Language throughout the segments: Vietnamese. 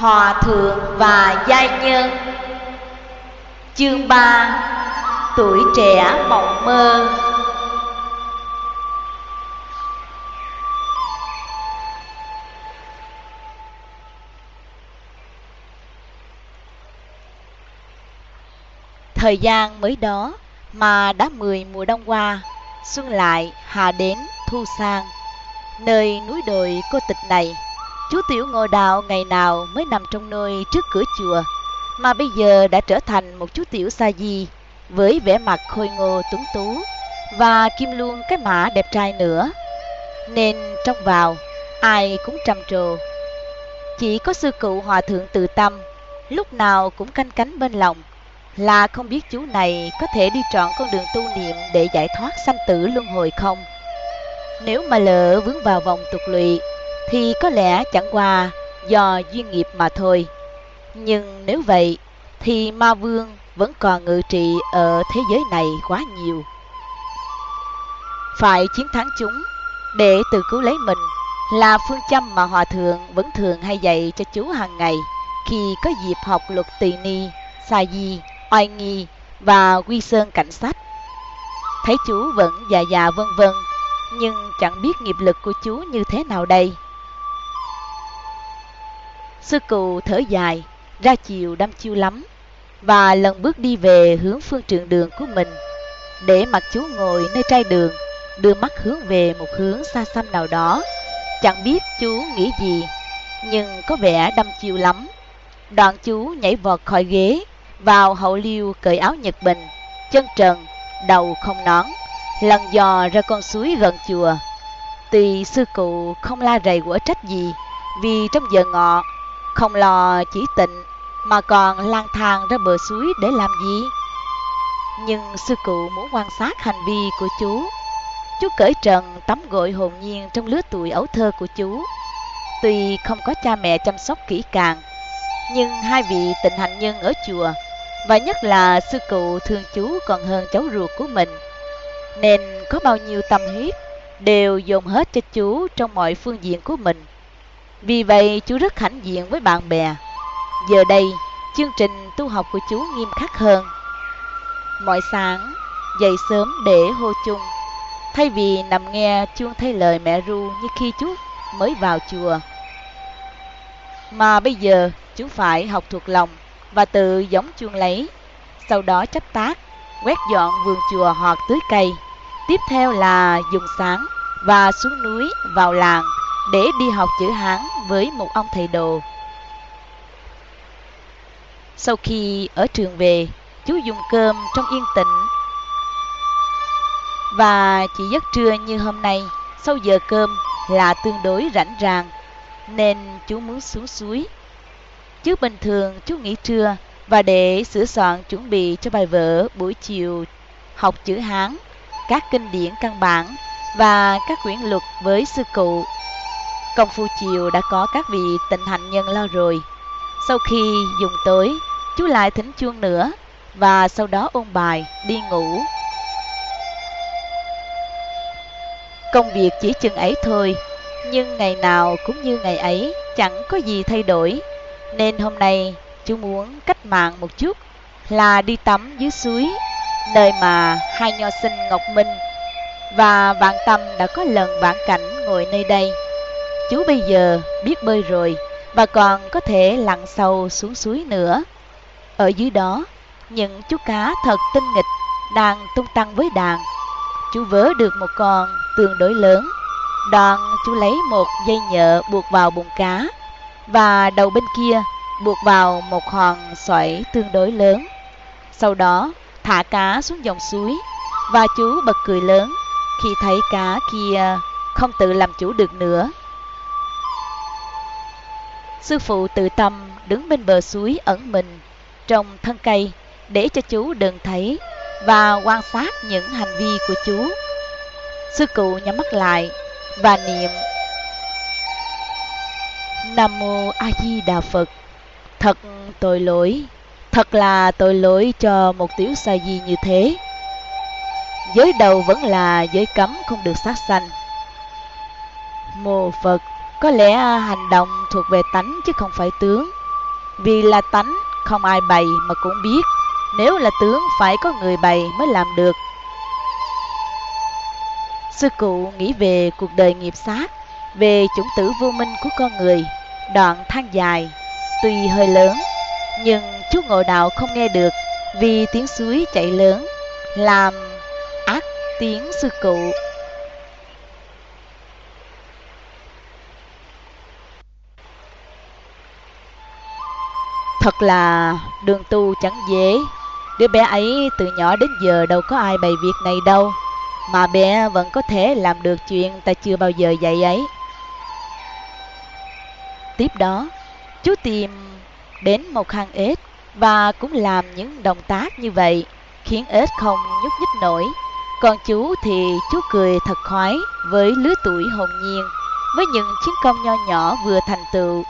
Hòa thượng và giai nhân. Chương 3 Tuổi trẻ mộng mơ. Thời gian mới đó mà đã mười mùa đông qua Xuân lại, hạ đến, thu sang. Nơi núi đồi cô tịch này Chú Tiểu ngồi Đạo ngày nào mới nằm trong nơi trước cửa chùa, Mà bây giờ đã trở thành một chú Tiểu Sa Di Với vẻ mặt khôi ngô tuấn tú Và kim luôn cái mã đẹp trai nữa. Nên trong vào, ai cũng trầm trồ. Chỉ có sư cụ hòa thượng từ tâm, Lúc nào cũng canh cánh bên lòng, Là không biết chú này có thể đi trọn con đường tu niệm Để giải thoát sanh tử luân hồi không. Nếu mà lỡ vướng vào vòng tục lụy thì có lẽ chẳng qua do duyên nghiệp mà thôi. Nhưng nếu vậy, thì ma vương vẫn còn ngự trị ở thế giới này quá nhiều. Phải chiến thắng chúng để tự cứu lấy mình là phương châm mà Hòa Thượng vẫn thường hay dạy cho chú hàng ngày khi có dịp học luật tỳ ni, sa di, oai nghi và quy sơn cảnh sách. Thấy chú vẫn già già vân vân, nhưng chẳng biết nghiệp lực của chú như thế nào đây. Sư cụ thở dài, ra chiều đâm chiêu lắm, và lần bước đi về hướng phương trường đường của mình, để mặt chú ngồi nơi trai đường, đưa mắt hướng về một hướng xa xăm nào đó. Chẳng biết chú nghĩ gì, nhưng có vẻ đâm chiêu lắm. Đoạn chú nhảy vọt khỏi ghế, vào hậu liêu cởi áo nhật bình, chân trần, đầu không nón, lần dò ra con suối gần chùa. Tuy sư cụ không la rầy quả trách gì, vì trong giờ ngọ không lo chỉ tịnh mà còn lang thang ra bờ suối để làm gì? Nhưng sư cụ muốn quan sát hành vi của chú. Chú cởi trần tắm gội hồn nhiên trong lứa tuổi ấu thơ của chú. Tuy không có cha mẹ chăm sóc kỹ càng, nhưng hai vị tịnh hạnh nhân ở chùa và nhất là sư cụ thương chú còn hơn cháu ruột của mình. Nên có bao nhiêu tâm huyết đều dồn hết cho chú trong mọi phương diện của mình. Vì vậy chú rất hãnh diện với bạn bè. Giờ đây, chương trình tu học của chú nghiêm khắc hơn. Mỗi sáng, dậy sớm để hô chung. Thay vì nằm nghe chuông thay lời mẹ ru như khi chú mới vào chùa. Mà bây giờ chú phải học thuộc lòng và tự giống chuông lấy. Sau đó chấp tác, quét dọn vườn chùa hoặc tưới cây. Tiếp theo là dùng sáng và xuống núi vào làng để đi học chữ Hán với một ông thầy đồ. Sau khi ở trường về, chú dùng cơm trong yên tĩnh. Và chỉ giấc trưa như hôm nay, sau giờ cơm là tương đối rảnh ràng, nên chú muốn xuống suối. Chứ bình thường chú nghỉ trưa và để sửa soạn chuẩn bị cho bài vở buổi chiều học chữ Hán, các kinh điển căn bản và các quyển luật với sư cụ Công phu chiều đã có các vị tình hạnh nhân lo rồi. Sau khi dùng tới, chú lại thỉnh chuông nữa và sau đó ôn bài, đi ngủ. Công việc chỉ chừng ấy thôi, nhưng ngày nào cũng như ngày ấy, chẳng có gì thay đổi. Nên hôm nay chú muốn cách mạng một chút là đi tắm dưới suối, nơi mà hai nho sinh Ngọc Minh và Vạn Tâm đã có lần vãn cảnh ngồi nơi đây. Chú bây giờ biết bơi rồi và còn có thể lặn sâu xuống suối nữa. Ở dưới đó, những chú cá thật tinh nghịch đang tung tăng với đàn. Chú vớ được một con tương đối lớn. Đoạn chú lấy một dây nhợ buộc vào bụng cá và đầu bên kia buộc vào một hòn sỏi tương đối lớn. Sau đó thả cá xuống dòng suối và chú bật cười lớn khi thấy cá kia không tự làm chủ được nữa Sư phụ tự tâm đứng bên bờ suối ẩn mình trong thân cây để cho chú đừng thấy và quan sát những hành vi của chú. Sư cụ nhắm mắt lại và niệm, Nam Mô A Di Đà Phật. Thật tội lỗi, Thật là tội lỗi cho một tiểu sa di như thế. Giới đầu vẫn là giới cấm không được sát sanh. Mô Phật có lẽ à, hành động thuộc về tánh chứ không phải tướng. Vì là tánh, không ai bày mà cũng biết, nếu là tướng phải có người bày mới làm được. Sư cụ nghĩ về cuộc đời nghiệp sát, về chủng tử vô minh của con người, đoạn than dài, tuy hơi lớn, nhưng chú ngộ đạo không nghe được vì tiếng suối chảy lớn, làm ác tiếng sư cụ. Thật là đường tu chẳng dễ, đứa bé ấy từ nhỏ đến giờ đâu có ai bày việc này đâu, mà bé vẫn có thể làm được chuyện ta chưa bao giờ dạy ấy. Tiếp đó, chú tìm đến một hang ếch và cũng làm những động tác như vậy, khiến ếch không nhúc nhích nổi. Còn chú thì chú cười thật khoái với lứa tuổi hồn nhiên, với những chiến công nho nhỏ vừa thành tựu.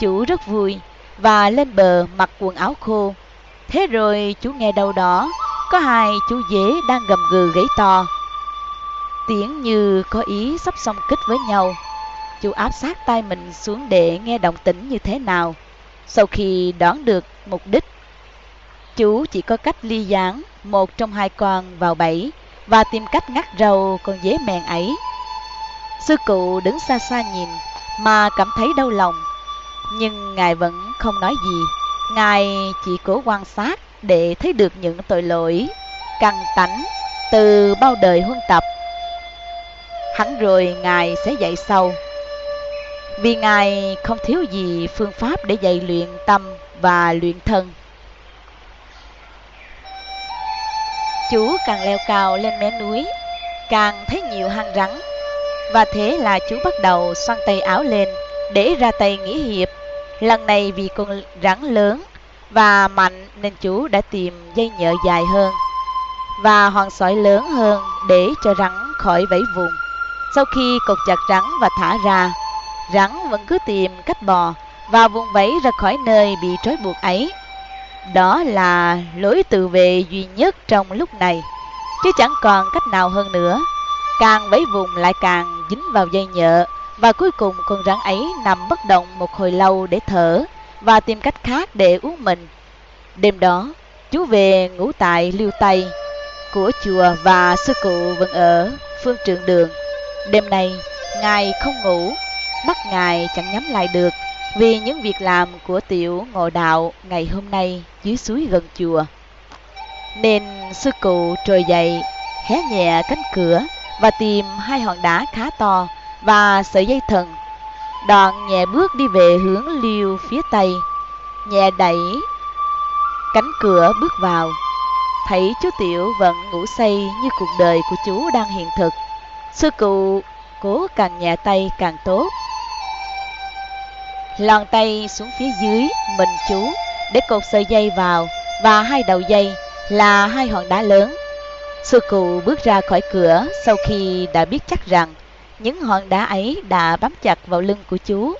Chú rất vui và lên bờ mặc quần áo khô. Thế rồi chú nghe đâu đó, có hai chú dế đang gầm gừ gáy to. Tiếng như có ý sắp xong kích với nhau. Chú áp sát tay mình xuống để nghe động tĩnh như thế nào. Sau khi đoán được mục đích, chú chỉ có cách ly gián một trong hai con vào bẫy và tìm cách ngắt râu con dế mèn ấy. Sư cụ đứng xa xa nhìn mà cảm thấy đau lòng, nhưng ngài vẫn không nói gì. Ngài chỉ cố quan sát để thấy được những tội lỗi căng tánh từ bao đời huân tập. Hẳn rồi ngài sẽ dạy sau. Vì ngài không thiếu gì phương pháp để dạy luyện tâm và luyện thân. Chú càng leo cao lên mé núi, càng thấy nhiều hang rắn. Và thế là chú bắt đầu xoăn tay áo lên để ra tay nghĩa hiệp. Lần này vì con rắn lớn và mạnh nên chú đã tìm dây nhợ dài hơn và hòn sỏi lớn hơn để cho rắn khỏi vẫy vùng. Sau khi cột chặt rắn và thả ra, rắn vẫn cứ tìm cách bò và vùng vẫy ra khỏi nơi bị trói buộc ấy. Đó là lối tự vệ duy nhất trong lúc này, chứ chẳng còn cách nào hơn nữa. Càng vẫy vùng lại càng dính vào dây nhợ, và cuối cùng con rắn ấy nằm bất động một hồi lâu để thở và tìm cách khác để uống mình. Đêm đó, chú về ngủ tại liêu tây của chùa và sư cụ vẫn ở phương trường đường. Đêm nay, ngài không ngủ, mắt ngài chẳng nhắm lại được vì những việc làm của tiểu ngộ đạo ngày hôm nay dưới suối gần chùa. Nên sư cụ trồi dậy, hé nhẹ cánh cửa và tìm hai hòn đá khá to và sợi dây thần. Đoạn nhẹ bước đi về hướng liêu phía tây, nhẹ đẩy cánh cửa bước vào. Thấy chú Tiểu vẫn ngủ say như cuộc đời của chú đang hiện thực. Sư cụ cố càng nhẹ tay càng tốt lòn tay xuống phía dưới mình chú để cột sợi dây vào và hai đầu dây là hai hòn đá lớn. Sư cụ bước ra khỏi cửa sau khi đã biết chắc rằng những hòn đá ấy đã bám chặt vào lưng của chú.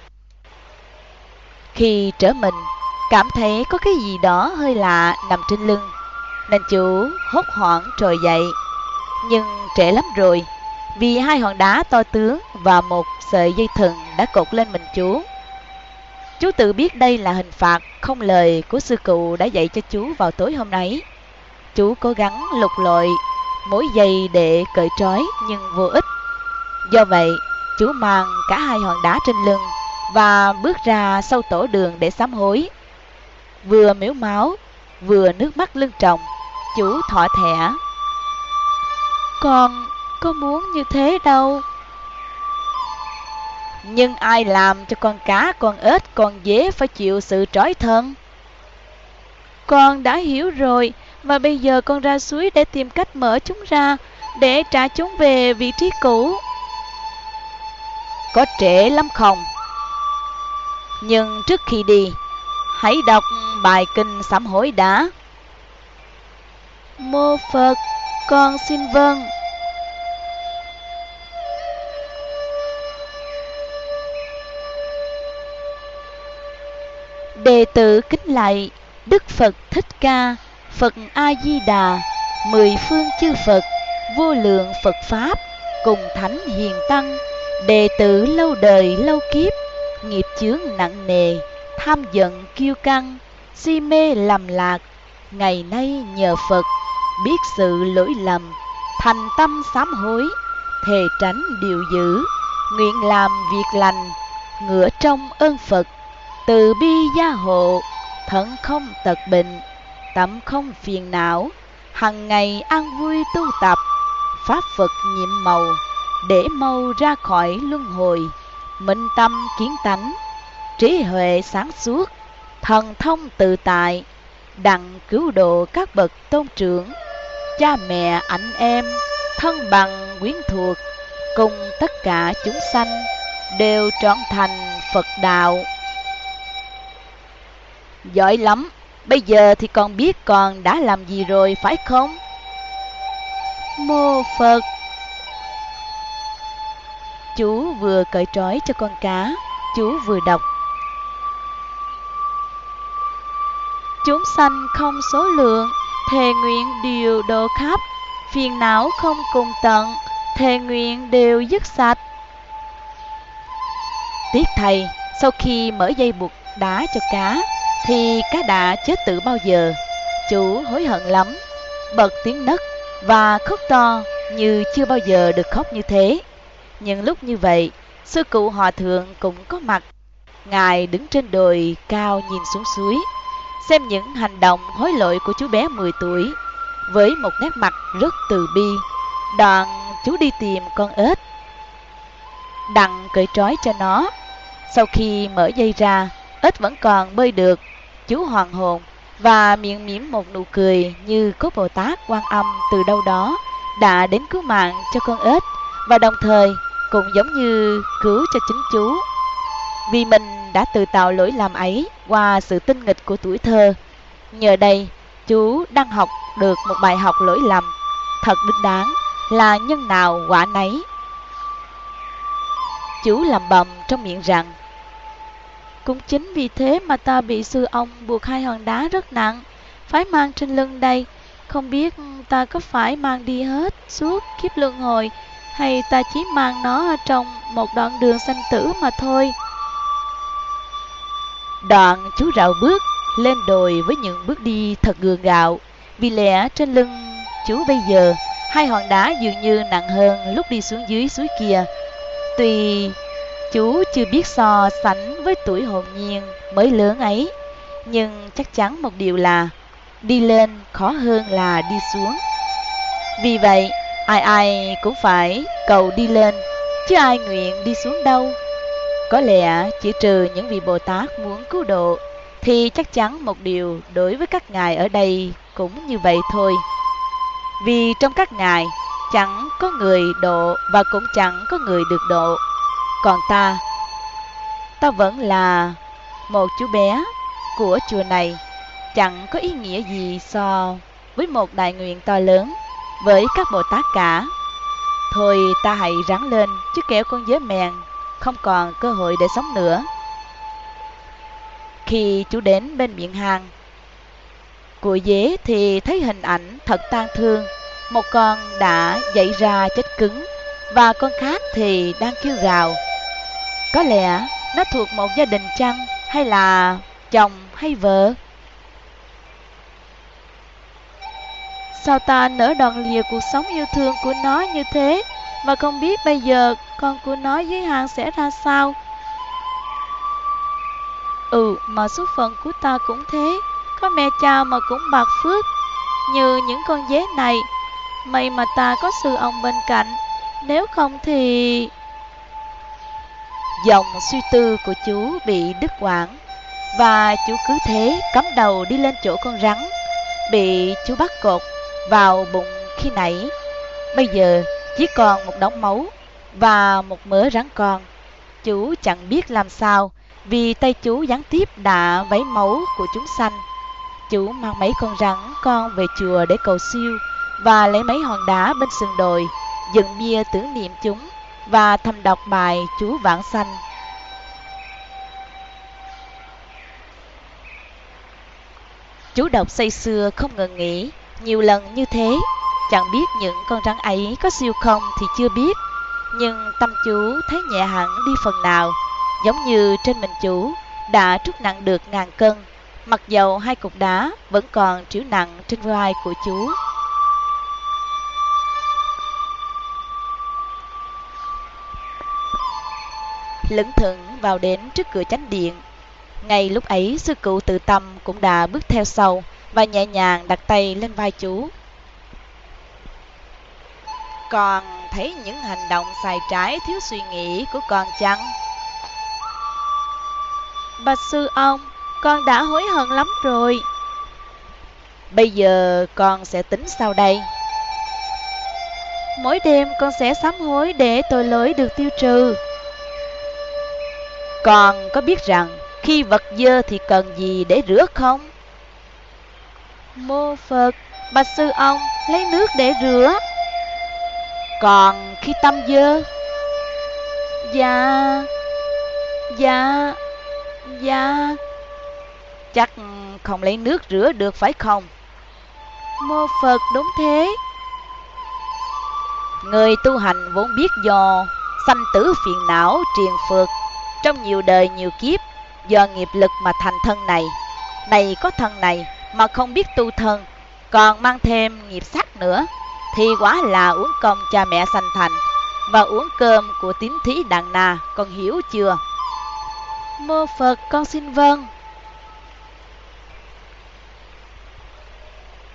Khi trở mình, cảm thấy có cái gì đó hơi lạ nằm trên lưng, nên chú hốt hoảng trồi dậy. Nhưng trễ lắm rồi, vì hai hòn đá to tướng và một sợi dây thừng đã cột lên mình chú. Chú tự biết đây là hình phạt không lời của sư cụ đã dạy cho chú vào tối hôm nay. Chú cố gắng lục lội mỗi dây để cởi trói nhưng vô ích. Do vậy, chú mang cả hai hòn đá trên lưng và bước ra sau tổ đường để sám hối. Vừa miếu máu, vừa nước mắt lưng tròng, chú thọ thẻ. Con có muốn như thế đâu. Nhưng ai làm cho con cá, con ếch, con dế phải chịu sự trói thân? Con đã hiểu rồi, và bây giờ con ra suối để tìm cách mở chúng ra, để trả chúng về vị trí cũ. Có trễ lắm không? Nhưng trước khi đi, hãy đọc bài kinh sám hối đã. Mô Phật, con xin vâng. Đệ tử kính lạy Đức Phật Thích Ca, Phật A-di-đà, mười phương chư Phật, vô lượng Phật Pháp, cùng Thánh Hiền Tăng, đệ tử lâu đời lâu kiếp, nghiệp chướng nặng nề, tham giận kiêu căng, si mê lầm lạc, ngày nay nhờ Phật, biết sự lỗi lầm, thành tâm sám hối, thề tránh điều dữ, nguyện làm việc lành, ngửa trong ơn Phật, từ bi gia hộ, thận không tật bệnh, tâm không phiền não, hằng ngày an vui tu tập, pháp Phật nhiệm màu, để mau ra khỏi luân hồi, minh tâm kiến tánh, trí huệ sáng suốt, thần thông tự tại, đặng cứu độ các bậc tôn trưởng, cha mẹ anh em, thân bằng quyến thuộc, cùng tất cả chúng sanh đều trọn thành Phật đạo. Giỏi lắm, bây giờ thì con biết con đã làm gì rồi phải không? Mô Phật Chú vừa cởi trói cho con cá, chú vừa đọc. Chúng sanh không số lượng, thề nguyện đều độ khắp, phiền não không cùng tận, thề nguyện đều dứt sạch. Tiếc thầy, sau khi mở dây buộc đá cho cá, thì cá đã chết từ bao giờ. Chú hối hận lắm, bật tiếng nấc và khóc to như chưa bao giờ được khóc như thế. Nhưng lúc như vậy, sư cụ hòa thượng cũng có mặt. Ngài đứng trên đồi cao nhìn xuống suối, xem những hành động hối lỗi của chú bé 10 tuổi với một nét mặt rất từ bi. Đoạn chú đi tìm con ếch, đặng cởi trói cho nó. Sau khi mở dây ra, ếch vẫn còn bơi được. Chú hoàng hồn và miệng mỉm một nụ cười như có Bồ Tát quan âm từ đâu đó đã đến cứu mạng cho con ếch và đồng thời cũng giống như cứu cho chính chú. Vì mình đã tự tạo lỗi lầm ấy qua sự tinh nghịch của tuổi thơ. Nhờ đây, chú đang học được một bài học lỗi lầm thật đích đáng là nhân nào quả nấy. Chú làm bầm trong miệng rằng Cũng chính vì thế mà ta bị sư ông buộc hai hòn đá rất nặng Phải mang trên lưng đây Không biết ta có phải mang đi hết suốt kiếp luân hồi hay ta chỉ mang nó trong một đoạn đường sanh tử mà thôi. Đoạn chú rào bước lên đồi với những bước đi thật gượng gạo, vì lẽ trên lưng chú bây giờ hai hòn đá dường như nặng hơn lúc đi xuống dưới suối kia. Tuy chú chưa biết so sánh với tuổi hồn nhiên mới lớn ấy, nhưng chắc chắn một điều là đi lên khó hơn là đi xuống. Vì vậy, Ai ai cũng phải cầu đi lên, chứ ai nguyện đi xuống đâu. Có lẽ chỉ trừ những vị Bồ Tát muốn cứu độ, thì chắc chắn một điều đối với các ngài ở đây cũng như vậy thôi. Vì trong các ngài chẳng có người độ và cũng chẳng có người được độ. Còn ta, ta vẫn là một chú bé của chùa này, chẳng có ý nghĩa gì so với một đại nguyện to lớn với các Bồ Tát cả. Thôi ta hãy ráng lên, chứ kẻo con dế mèn, không còn cơ hội để sống nữa. Khi chú đến bên miệng hang của dế thì thấy hình ảnh thật tan thương. Một con đã dậy ra chết cứng và con khác thì đang kêu gào. Có lẽ nó thuộc một gia đình chăng hay là chồng hay vợ? Sao ta nỡ đoạn lìa cuộc sống yêu thương của nó như thế? Và không biết bây giờ con của nó với hàng sẽ ra sao? Ừ mà số phận của ta cũng thế. Có mẹ cha mà cũng bạc phước. Như những con dế này, May mà ta có sư ông bên cạnh. Nếu không thì... Dòng suy tư của chú bị đứt quãng, Và chú cứ thế cắm đầu đi lên chỗ con rắn, Bị chú bắt cột vào bụng khi nãy. Bây giờ chỉ còn một đống máu và một mớ rắn con. Chú chẳng biết làm sao vì tay chú gián tiếp đã vấy máu của chúng sanh. Chú mang mấy con rắn con về chùa để cầu siêu và lấy mấy hòn đá bên sườn đồi, dựng bia tưởng niệm chúng và thầm đọc bài chú vãng sanh. Chú đọc say xưa không ngừng nghỉ nhiều lần như thế, chẳng biết những con rắn ấy có siêu không thì chưa biết, nhưng tâm chú thấy nhẹ hẳn đi phần nào, giống như trên mình chú đã trút nặng được ngàn cân, mặc dầu hai cục đá vẫn còn trĩu nặng trên vai của chú. Lững thững vào đến trước cửa chánh điện. Ngay lúc ấy, sư cụ tự tâm cũng đã bước theo sau và nhẹ nhàng đặt tay lên vai chú. Con thấy những hành động sai trái thiếu suy nghĩ của con chăng? Bạch sư ông, con đã hối hận lắm rồi. Bây giờ con sẽ tính sau đây. Mỗi đêm con sẽ sám hối để tội lỗi được tiêu trừ. Con có biết rằng khi vật dơ thì cần gì để rửa không? Mô Phật, bạch sư ông lấy nước để rửa. Còn khi tâm dơ? Dạ, dạ, dạ. Chắc không lấy nước rửa được phải không? Mô Phật đúng thế. Người tu hành vốn biết do sanh tử phiền não triền phược trong nhiều đời nhiều kiếp do nghiệp lực mà thành thân này. Này có thân này mà không biết tu thân, còn mang thêm nghiệp sát nữa, thì quả là uống công cha mẹ sanh thành và uống cơm của tín thí đàn na, con hiểu chưa? Mô Phật con xin vâng.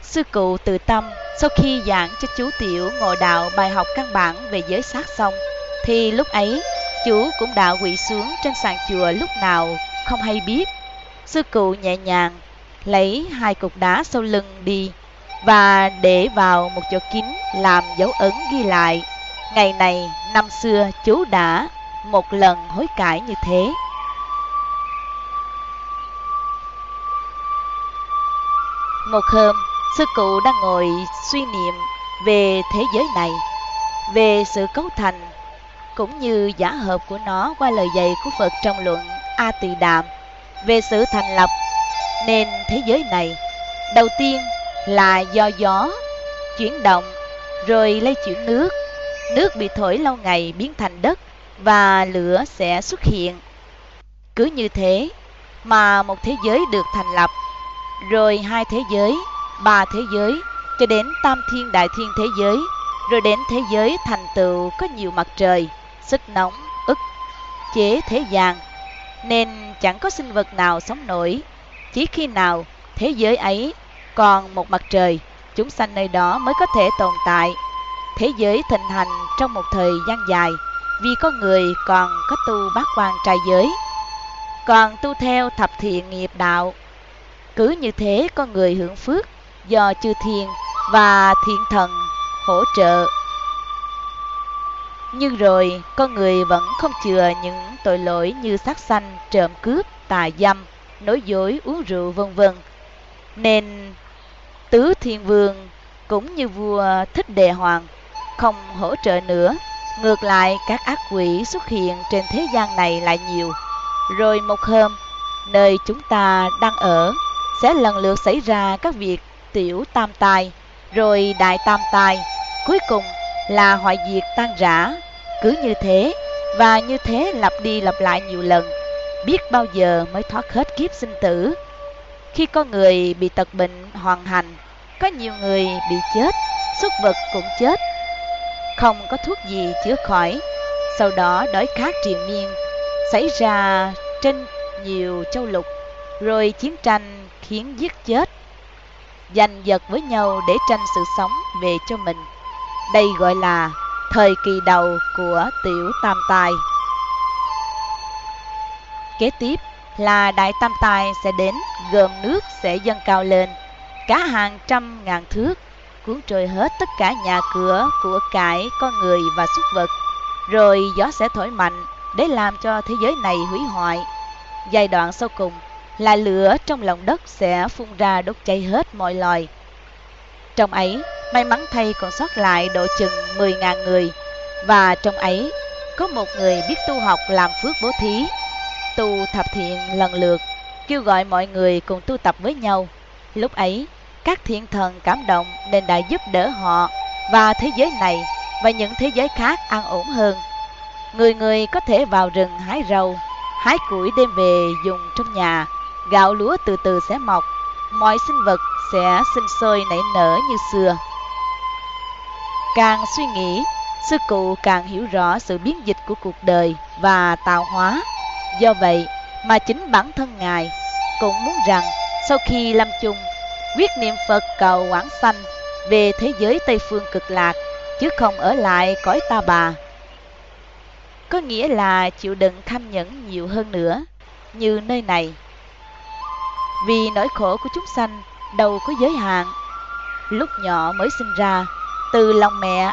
Sư cụ từ tâm sau khi giảng cho chú Tiểu ngồi đạo bài học căn bản về giới sát xong, thì lúc ấy chú cũng đã quỵ xuống trên sàn chùa lúc nào không hay biết. Sư cụ nhẹ nhàng lấy hai cục đá sau lưng đi và để vào một chỗ kín làm dấu ấn ghi lại. Ngày này năm xưa chú đã một lần hối cải như thế. Một hôm, sư cụ đang ngồi suy niệm về thế giới này, về sự cấu thành cũng như giả hợp của nó qua lời dạy của Phật trong luận A Tỳ Đàm về sự thành lập nên thế giới này. Đầu tiên là do gió chuyển động, rồi lây chuyển nước. Nước bị thổi lâu ngày biến thành đất và lửa sẽ xuất hiện. Cứ như thế mà một thế giới được thành lập, rồi hai thế giới, ba thế giới, cho đến tam thiên đại thiên thế giới, rồi đến thế giới thành tựu có nhiều mặt trời, sức nóng, ức, chế thế gian. Nên chẳng có sinh vật nào sống nổi chỉ khi nào thế giới ấy còn một mặt trời chúng sanh nơi đó mới có thể tồn tại. Thế giới thịnh hành trong một thời gian dài vì có người còn có tu bát quan trai giới còn tu theo thập thiện nghiệp đạo. Cứ như thế con người hưởng phước do chư thiên và thiện thần hỗ trợ. Nhưng rồi con người vẫn không chừa những tội lỗi như sát sanh, trộm cướp, tà dâm, nói dối, uống rượu vân vân. Nên tứ thiên vương cũng như vua thích đề hoàng không hỗ trợ nữa. Ngược lại các ác quỷ xuất hiện trên thế gian này lại nhiều. Rồi một hôm, nơi chúng ta đang ở sẽ lần lượt xảy ra các việc tiểu tam tai, rồi đại tam tai, cuối cùng là hoại diệt tan rã. Cứ như thế, và như thế lặp đi lặp lại nhiều lần, biết bao giờ mới thoát hết kiếp sinh tử. Khi con người bị tật bệnh hoàn hành, có nhiều người bị chết, súc vật cũng chết. Không có thuốc gì chữa khỏi, sau đó đói khát triền miên, xảy ra trên nhiều châu lục, rồi chiến tranh khiến giết chết, giành giật với nhau để tranh sự sống về cho mình. Đây gọi là thời kỳ đầu của tiểu tam tài. Kế tiếp là đại tam tài sẽ đến, gồm nước sẽ dâng cao lên, cả hàng trăm ngàn thước, cuốn trôi hết tất cả nhà cửa, của cải, con người và súc vật. Rồi gió sẽ thổi mạnh để làm cho thế giới này hủy hoại. Giai đoạn sau cùng là lửa trong lòng đất sẽ phun ra đốt cháy hết mọi loài. Trong ấy, may mắn thay còn sót lại độ chừng 10.000 người, và trong ấy có một người biết tu học làm phước bố thí, tu thập thiện lần lượt, kêu gọi mọi người cùng tu tập với nhau. Lúc ấy, các thiện thần cảm động nên đã giúp đỡ họ và thế giới này và những thế giới khác an ổn hơn. Người người có thể vào rừng hái rau, hái củi đem về dùng trong nhà, gạo lúa từ từ sẽ mọc, mọi sinh vật sẽ sinh sôi nảy nở như xưa. Càng suy nghĩ, sư cụ càng hiểu rõ sự biến dịch của cuộc đời và tạo hóa. Do vậy mà chính bản thân Ngài cũng muốn rằng sau khi lâm chung, quyết niệm Phật cầu quảng sanh về thế giới Tây Phương cực lạc, chứ không ở lại cõi ta bà. Có nghĩa là chịu đựng tham nhẫn nhiều hơn nữa, như nơi này. Vì nỗi khổ của chúng sanh đâu có giới hạn. Lúc nhỏ mới sinh ra, từ lòng mẹ,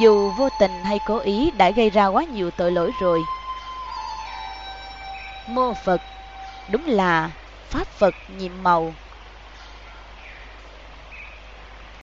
dù vô tình hay cố ý đã gây ra quá nhiều tội lỗi rồi. Mô Phật. Đúng là Pháp Phật nhiệm màu.